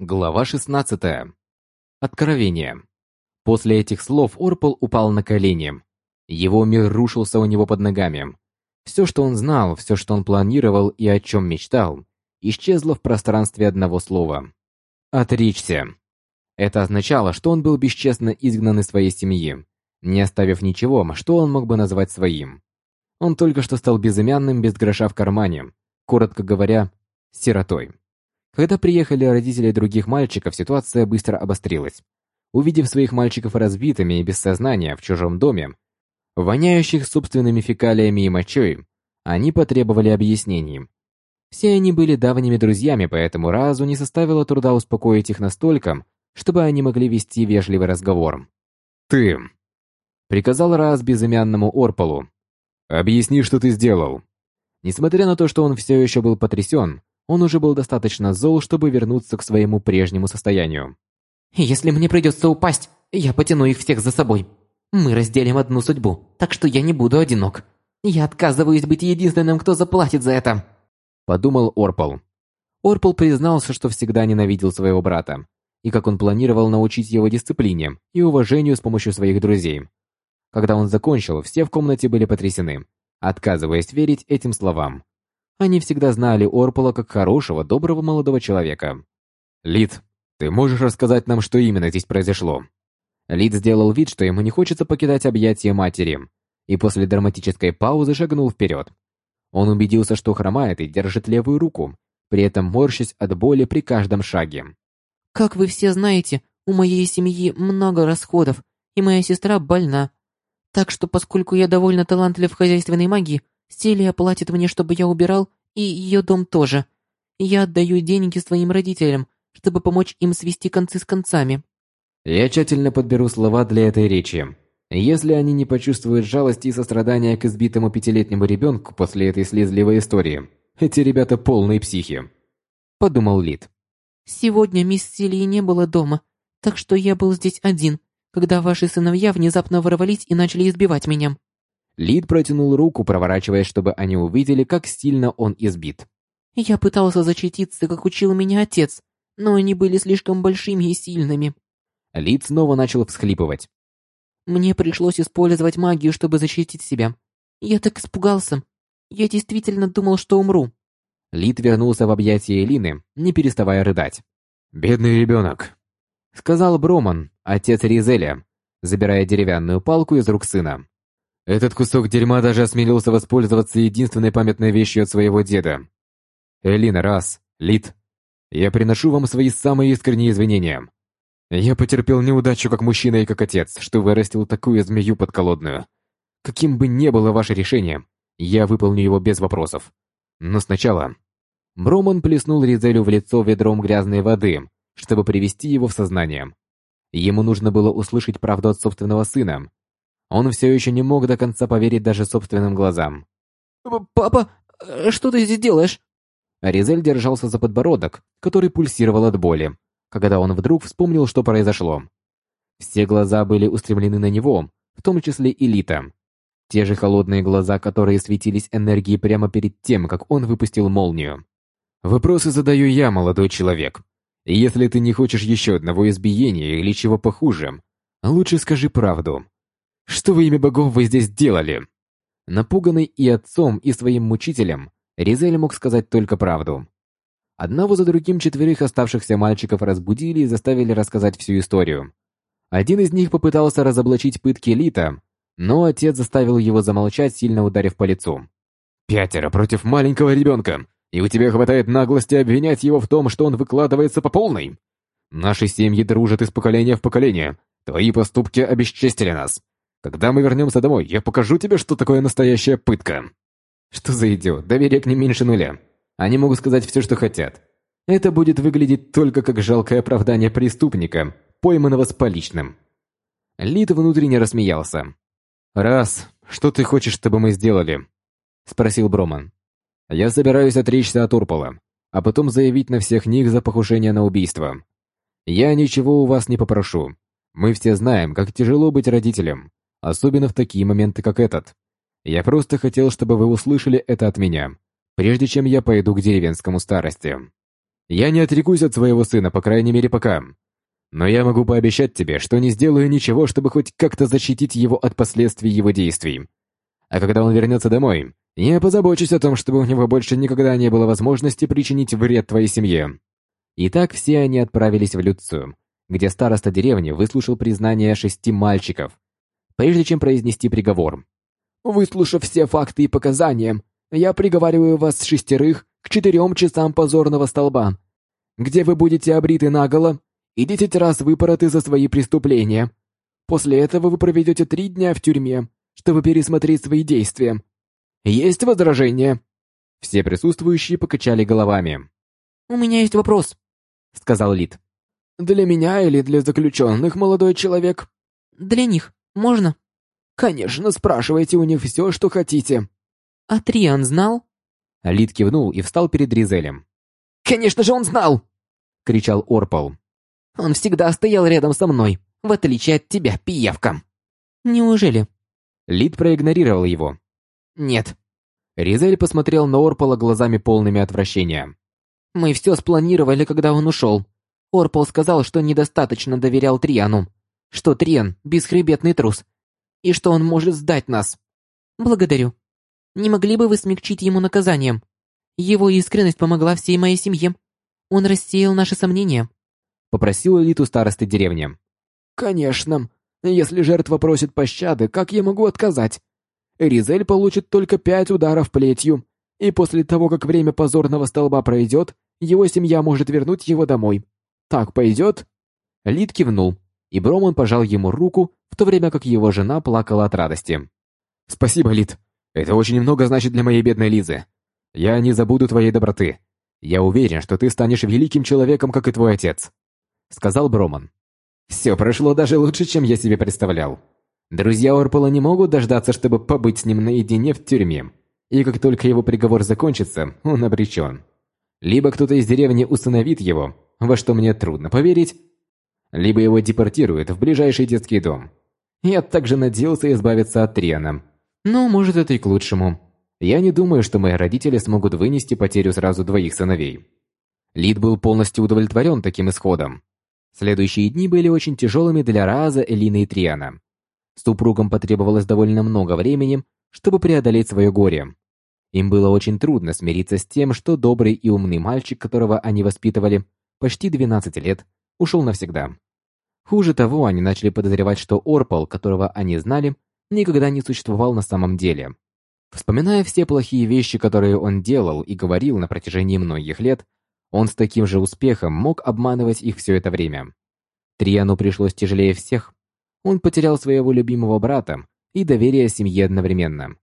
Глава 16. Откровение. После этих слов Орпол упал на колени. Его мир рушился у него под ногами. Все, что он знал, все, что он планировал и о чем мечтал, исчезло в пространстве одного слова. Отречься. Это означало, что он был бесчестно изгнан из своей семьи, не оставив ничего, что он мог бы назвать своим. Он только что стал безымянным, без гроша в кармане, коротко говоря, сиротой. Когда приехали родители других мальчиков, ситуация быстро обострилась. Увидев своих мальчиков разбитыми и без сознания в чужом доме, воняющих собственными фекалиями и мочой, они потребовали объяснений. Все они были давними друзьями, поэтому разу не составило труда успокоить их настолько, чтобы они могли вести вежливый разговор. «Ты!» — приказал раз безымянному Орполу. «Объясни, что ты сделал». Несмотря на то, что он все еще был потрясен, он уже был достаточно зол, чтобы вернуться к своему прежнему состоянию. «Если мне придется упасть, я потяну их всех за собой. Мы разделим одну судьбу, так что я не буду одинок. Я отказываюсь быть единственным, кто заплатит за это», — подумал Орпол. Орпол признался, что всегда ненавидел своего брата, и как он планировал научить его дисциплине и уважению с помощью своих друзей. Когда он закончил, все в комнате были потрясены, отказываясь верить этим словам. Они всегда знали Орпола как хорошего, доброго молодого человека. «Лид, ты можешь рассказать нам, что именно здесь произошло?» Лид сделал вид, что ему не хочется покидать объятия матери, и после драматической паузы шагнул вперед. Он убедился, что хромает и держит левую руку, при этом морщась от боли при каждом шаге. «Как вы все знаете, у моей семьи много расходов, и моя сестра больна. Так что, поскольку я довольно талантлив в хозяйственной магии, Стелия платит мне, чтобы я убирал, и ее дом тоже. Я отдаю деньги своим родителям, чтобы помочь им свести концы с концами. Я тщательно подберу слова для этой речи. Если они не почувствуют жалости и сострадания к избитому пятилетнему ребенку после этой слезливой истории, эти ребята полные психи. Подумал Лид. Сегодня мисс Стелии не было дома, так что я был здесь один, когда ваши сыновья внезапно ворвались и начали избивать меня. Лид протянул руку, проворачиваясь, чтобы они увидели, как сильно он избит. «Я пытался защититься, как учил меня отец, но они были слишком большими и сильными». Лид снова начал всхлипывать. «Мне пришлось использовать магию, чтобы защитить себя. Я так испугался. Я действительно думал, что умру». Лид вернулся в объятия Элины, не переставая рыдать. «Бедный ребенок», — сказал Броман, отец Ризеля, забирая деревянную палку из рук сына. Этот кусок дерьма даже осмелился воспользоваться единственной памятной вещью от своего деда. Элина, раз, Лид, я приношу вам свои самые искренние извинения. Я потерпел неудачу как мужчина и как отец, что вырастил такую змею подколодную. Каким бы ни было ваше решение, я выполню его без вопросов. Но сначала... Броман плеснул Ризелю в лицо ведром грязной воды, чтобы привести его в сознание. Ему нужно было услышать правду от собственного сына, он все еще не мог до конца поверить даже собственным глазам. «Папа, э, что ты здесь делаешь?» Аризель держался за подбородок, который пульсировал от боли, когда он вдруг вспомнил, что произошло. Все глаза были устремлены на него, в том числе и Лита. Те же холодные глаза, которые светились энергией прямо перед тем, как он выпустил молнию. «Вопросы задаю я, молодой человек. Если ты не хочешь еще одного избиения или чего похуже, лучше скажи правду. Что во имя богов вы здесь делали?» Напуганный и отцом, и своим мучителем, Ризель мог сказать только правду. Одного за другим четверых оставшихся мальчиков разбудили и заставили рассказать всю историю. Один из них попытался разоблачить пытки Лита, но отец заставил его замолчать, сильно ударив по лицу. «Пятеро против маленького ребенка, и у тебя хватает наглости обвинять его в том, что он выкладывается по полной? Наши семьи дружат из поколения в поколение. Твои поступки обесчестили нас. Когда мы вернемся домой, я покажу тебе, что такое настоящая пытка. Что за идиот? Доверие к ним меньше нуля. Они могут сказать все, что хотят. Это будет выглядеть только как жалкое оправдание преступника, пойманного с поличным. Лид внутренне рассмеялся. «Раз, что ты хочешь, чтобы мы сделали?» Спросил Броман. «Я собираюсь отречься от Урпола, а потом заявить на всех них за покушение на убийство. Я ничего у вас не попрошу. Мы все знаем, как тяжело быть родителем, особенно в такие моменты, как этот. Я просто хотел, чтобы вы услышали это от меня, прежде чем я пойду к деревенскому старости. Я не отрекусь от своего сына, по крайней мере, пока. Но я могу пообещать тебе, что не сделаю ничего, чтобы хоть как-то защитить его от последствий его действий. А когда он вернется домой, я позабочусь о том, чтобы у него больше никогда не было возможности причинить вред твоей семье». Итак, все они отправились в Люцию, где староста деревни выслушал признание шести мальчиков, прежде чем произнести приговор. «Выслушав все факты и показания, я приговариваю вас шестерых к четырем часам позорного столба, где вы будете обриты наголо и десять раз выпороты за свои преступления. После этого вы проведете три дня в тюрьме, чтобы пересмотреть свои действия. Есть возражения?» Все присутствующие покачали головами. «У меня есть вопрос», — сказал Лид. «Для меня или для заключенных, молодой человек?» «Для них. Можно?» «Конечно, спрашивайте у них все, что хотите». «А Триан знал?» Лид кивнул и встал перед Ризелем. «Конечно же он знал!» — кричал Орпол. «Он всегда стоял рядом со мной, в отличие от тебя, пиявка». «Неужели?» Лид проигнорировал его. «Нет». Ризель посмотрел на Орпола глазами полными отвращения. «Мы все спланировали, когда он ушел. Орпол сказал, что недостаточно доверял Триану, что Триан — бесхребетный трус, и что он может сдать нас. Благодарю. Не могли бы вы смягчить ему наказанием? Его искренность помогла всей моей семье. Он рассеял наши сомнения. Попросил элиту старосты деревни. Конечно. Если жертва просит пощады, как я могу отказать? Ризель получит только пять ударов плетью, и после того, как время позорного столба пройдет, его семья может вернуть его домой. Так пойдет?» Лид кивнул, и Броман пожал ему руку, в то время как его жена плакала от радости. «Спасибо, Лид. Это очень много значит для моей бедной Лизы. Я не забуду твоей доброты. Я уверен, что ты станешь великим человеком, как и твой отец», — сказал Броман. «Все прошло даже лучше, чем я себе представлял. Друзья Орпола не могут дождаться, чтобы побыть с ним наедине в тюрьме. И как только его приговор закончится, он обречен. Либо кто-то из деревни установит его, во что мне трудно поверить, либо его депортируют в ближайший детский дом. Я также надеялся избавиться от Триана. Но, может, это и к лучшему. Я не думаю, что мои родители смогут вынести потерю сразу двоих сыновей. Лид был полностью удовлетворен таким исходом. Следующие дни были очень тяжелыми для Раза, Элины и Триана. Супругам потребовалось довольно много времени, чтобы преодолеть свое горе. Им было очень трудно смириться с тем, что добрый и умный мальчик, которого они воспитывали почти 12 лет, ушел навсегда. Хуже того, они начали подозревать, что Орпол, которого они знали, никогда не существовал на самом деле. Вспоминая все плохие вещи, которые он делал и говорил на протяжении многих лет, он с таким же успехом мог обманывать их все это время. Триану пришлось тяжелее всех. Он потерял своего любимого брата и доверие семье одновременно.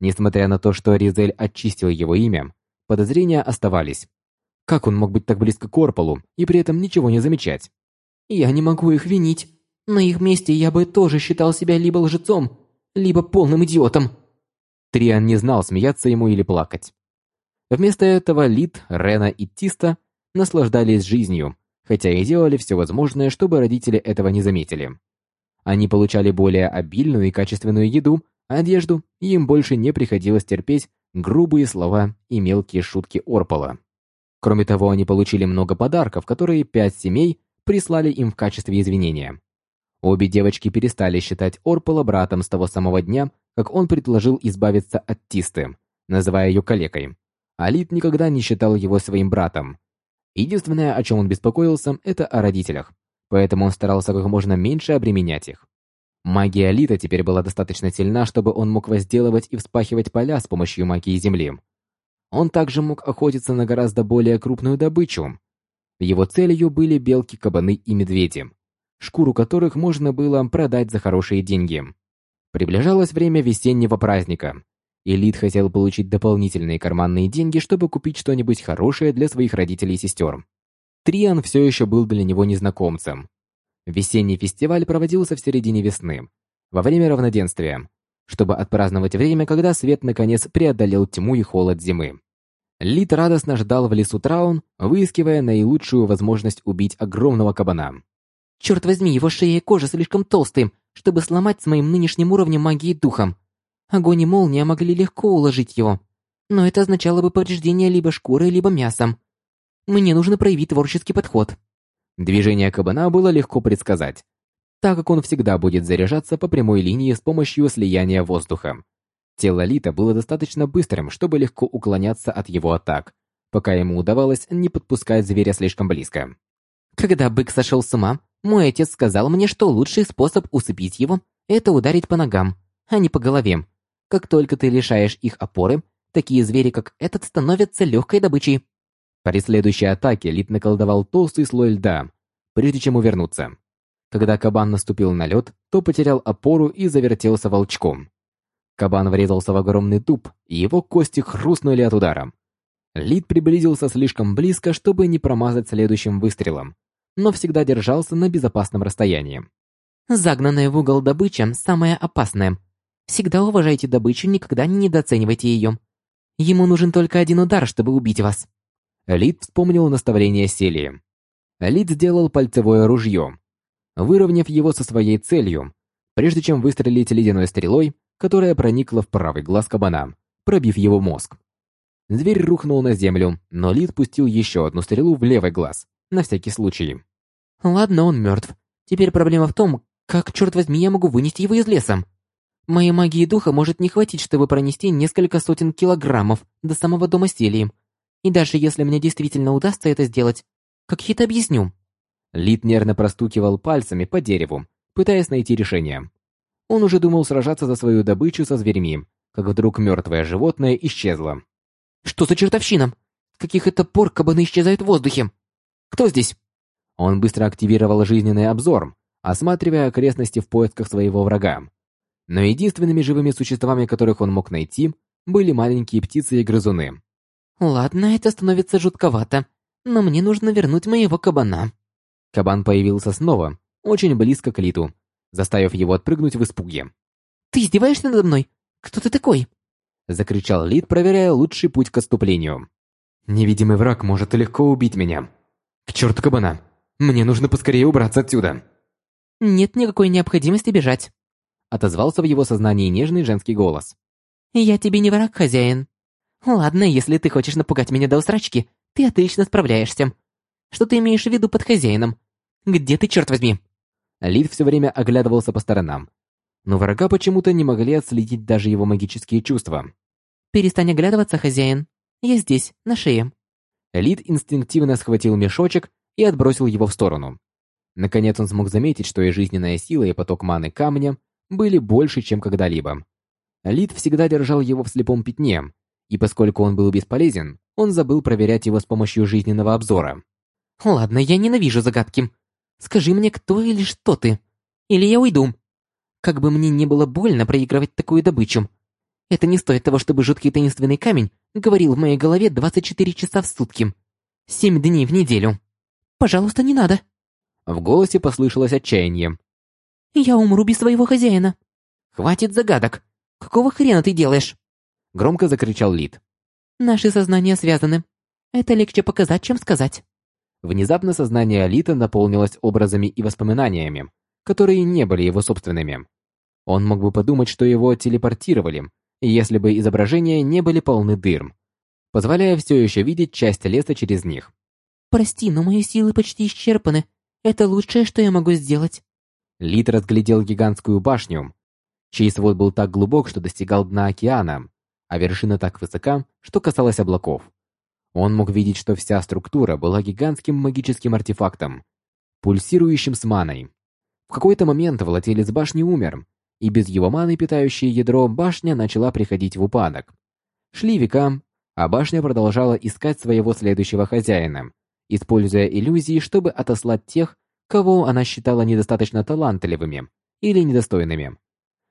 Несмотря на то, что Ризель очистил его имя, подозрения оставались. Как он мог быть так близко к Орполу и при этом ничего не замечать? Я не могу их винить. На их месте я бы тоже считал себя либо лжецом, либо полным идиотом. Триан не знал, смеяться ему или плакать. Вместо этого Лид, Рена и Тиста наслаждались жизнью, хотя и делали все возможное, чтобы родители этого не заметили. Они получали более обильную и качественную еду, одежду, и им больше не приходилось терпеть грубые слова и мелкие шутки Орпола. Кроме того, они получили много подарков, которые пять семей прислали им в качестве извинения. Обе девочки перестали считать Орпола братом с того самого дня, как он предложил избавиться от Тисты, называя ее калекой. Алит никогда не считал его своим братом. Единственное, о чем он беспокоился, это о родителях, поэтому он старался как можно меньше обременять их. Магия Алита теперь была достаточно сильна, чтобы он мог возделывать и вспахивать поля с помощью магии Земли. Он также мог охотиться на гораздо более крупную добычу. Его целью были белки, кабаны и медведи, шкуру которых можно было продать за хорошие деньги. Приближалось время весеннего праздника, и Лид хотел получить дополнительные карманные деньги, чтобы купить что-нибудь хорошее для своих родителей и сестер. Триан все еще был для него незнакомцем. Весенний фестиваль проводился в середине весны, во время равноденствия, чтобы отпраздновать время, когда свет наконец преодолел тьму и холод зимы. Лид радостно ждал в лесу Траун, выискивая наилучшую возможность убить огромного кабана. «Черт возьми, его шея и кожа слишком толстые, чтобы сломать с моим нынешним уровнем магии духом. Огонь и молния могли легко уложить его, но это означало бы повреждение либо шкуры, либо мясом. Мне нужно проявить творческий подход. Движение кабана было легко предсказать, так как он всегда будет заряжаться по прямой линии с помощью слияния воздуха. Тело Лита было достаточно быстрым, чтобы легко уклоняться от его атак, пока ему удавалось не подпускать зверя слишком близко. Когда бык сошел с ума, мой отец сказал мне, что лучший способ усыпить его – это ударить по ногам, а не по голове. Как только ты лишаешь их опоры, такие звери, как этот, становятся легкой добычей. При следующей атаке Лит наколдовал толстый слой льда, прежде чем увернуться. Когда кабан наступил на лед, то потерял опору и завертелся волчком. Кабан врезался в огромный дуб, и его кости хрустнули от удара. Лид приблизился слишком близко, чтобы не промазать следующим выстрелом, но всегда держался на безопасном расстоянии. Загнанная в угол добыча – самая опасная. Всегда уважайте добычу, никогда не недооценивайте ее. Ему нужен только один удар, чтобы убить вас. Лид вспомнил наставление Селии. Лид сделал пальцевое ружье. Выровняв его со своей целью, прежде чем выстрелить ледяной стрелой, которая проникла в правый глаз кабана, пробив его мозг. Зверь рухнул на землю, но Лид пустил еще одну стрелу в левый глаз, на всякий случай. Ладно, он мертв. Теперь проблема в том, как, черт возьми, я могу вынести его из леса. Моей магии духа может не хватить, чтобы пронести несколько сотен килограммов до самого дома Селии. И даже если мне действительно удастся это сделать, как я это объясню? Лид нервно простукивал пальцами по дереву, пытаясь найти решение. Он уже думал сражаться за свою добычу со зверьми, как вдруг мертвое животное исчезло. Что за чертовщина? С каких это пор кабаны исчезают в воздухе? Кто здесь? Он быстро активировал жизненный обзор, осматривая окрестности в поисках своего врага. Но единственными живыми существами, которых он мог найти, были маленькие птицы и грызуны. Ладно, это становится жутковато, но мне нужно вернуть моего кабана. Кабан появился снова, очень близко к Литу, заставив его отпрыгнуть в испуге. «Ты издеваешься надо мной? Кто ты такой?» Закричал Лид, проверяя лучший путь к отступлению. «Невидимый враг может легко убить меня. К черту кабана! Мне нужно поскорее убраться отсюда!» «Нет никакой необходимости бежать», отозвался в его сознании нежный женский голос. «Я тебе не враг, хозяин. Ладно, если ты хочешь напугать меня до усрачки, ты отлично справляешься. Что ты имеешь в виду под хозяином? Где ты, черт возьми?» Лид все время оглядывался по сторонам, но врага почему-то не могли отследить даже его магические чувства. «Перестань оглядываться, хозяин. Я здесь, на шее». Лид инстинктивно схватил мешочек и отбросил его в сторону. Наконец он смог заметить, что и жизненная сила, и поток маны камня были больше, чем когда-либо. Лид всегда держал его в слепом пятне, и поскольку он был бесполезен, он забыл проверять его с помощью жизненного обзора. «Ладно, я ненавижу загадки. Скажи мне, кто или что ты. Или я уйду. Как бы мне не было больно проигрывать такую добычу. Это не стоит того, чтобы жуткий таинственный камень говорил в моей голове 24 часа в сутки. Семь дней в неделю. Пожалуйста, не надо». В голосе послышалось отчаяние. «Я умру без своего хозяина». «Хватит загадок. Какого хрена ты делаешь?» Громко закричал Лид. «Наши сознания связаны. Это легче показать, чем сказать». Внезапно сознание Алита наполнилось образами и воспоминаниями, которые не были его собственными. Он мог бы подумать, что его телепортировали, если бы изображения не были полны дыр, позволяя все еще видеть часть леса через них. «Прости, но мои силы почти исчерпаны. Это лучшее, что я могу сделать». Лит разглядел гигантскую башню, чей свод был так глубок, что достигал дна океана, а вершина так высока, что касалась облаков. Он мог видеть, что вся структура была гигантским магическим артефактом, пульсирующим с маной. В какой-то момент владелец башни умер, и без его маны, питающее ядро, башня начала приходить в упадок. Шли века, а башня продолжала искать своего следующего хозяина, используя иллюзии, чтобы отослать тех, кого она считала недостаточно талантливыми или недостойными.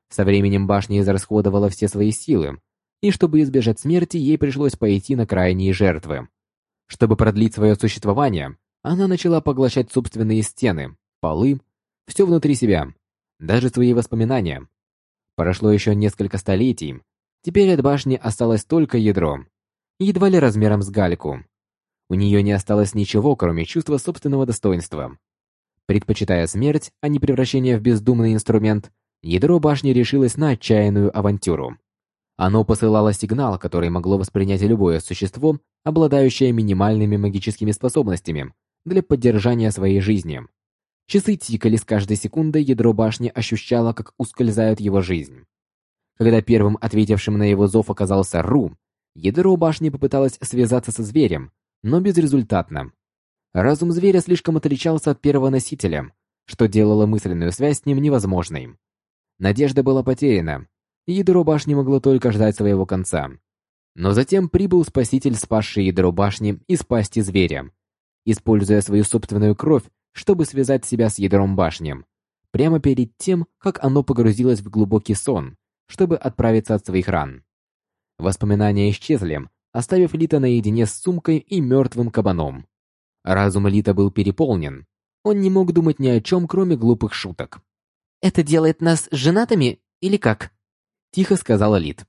Со временем башня израсходовала все свои силы, и чтобы избежать смерти, ей пришлось пойти на крайние жертвы. Чтобы продлить свое существование, она начала поглощать собственные стены, полы, все внутри себя, даже свои воспоминания. Прошло еще несколько столетий, теперь от башни осталось только ядро, едва ли размером с гальку. У нее не осталось ничего, кроме чувства собственного достоинства. Предпочитая смерть, а не превращение в бездумный инструмент, ядро башни решилось на отчаянную авантюру. Оно посылало сигнал, который могло воспринять любое существо, обладающее минимальными магическими способностями для поддержания своей жизни. Часы тикали с каждой секундой, ядро башни ощущало, как ускользает его жизнь. Когда первым ответившим на его зов оказался Ру, ядро башни попыталось связаться со зверем, но безрезультатно. Разум зверя слишком отличался от первого носителя, что делало мысленную связь с ним невозможной. Надежда была потеряна, ядро башни могло только ждать своего конца. Но затем прибыл спаситель, спасший ядро башни из пасти зверя, используя свою собственную кровь, чтобы связать себя с ядром башни, прямо перед тем, как оно погрузилось в глубокий сон, чтобы отправиться от своих ран. Воспоминания исчезли, оставив Лита наедине с сумкой и мертвым кабаном. Разум Лита был переполнен. Он не мог думать ни о чем, кроме глупых шуток. «Это делает нас женатыми или как?» Тихо сказала Лит.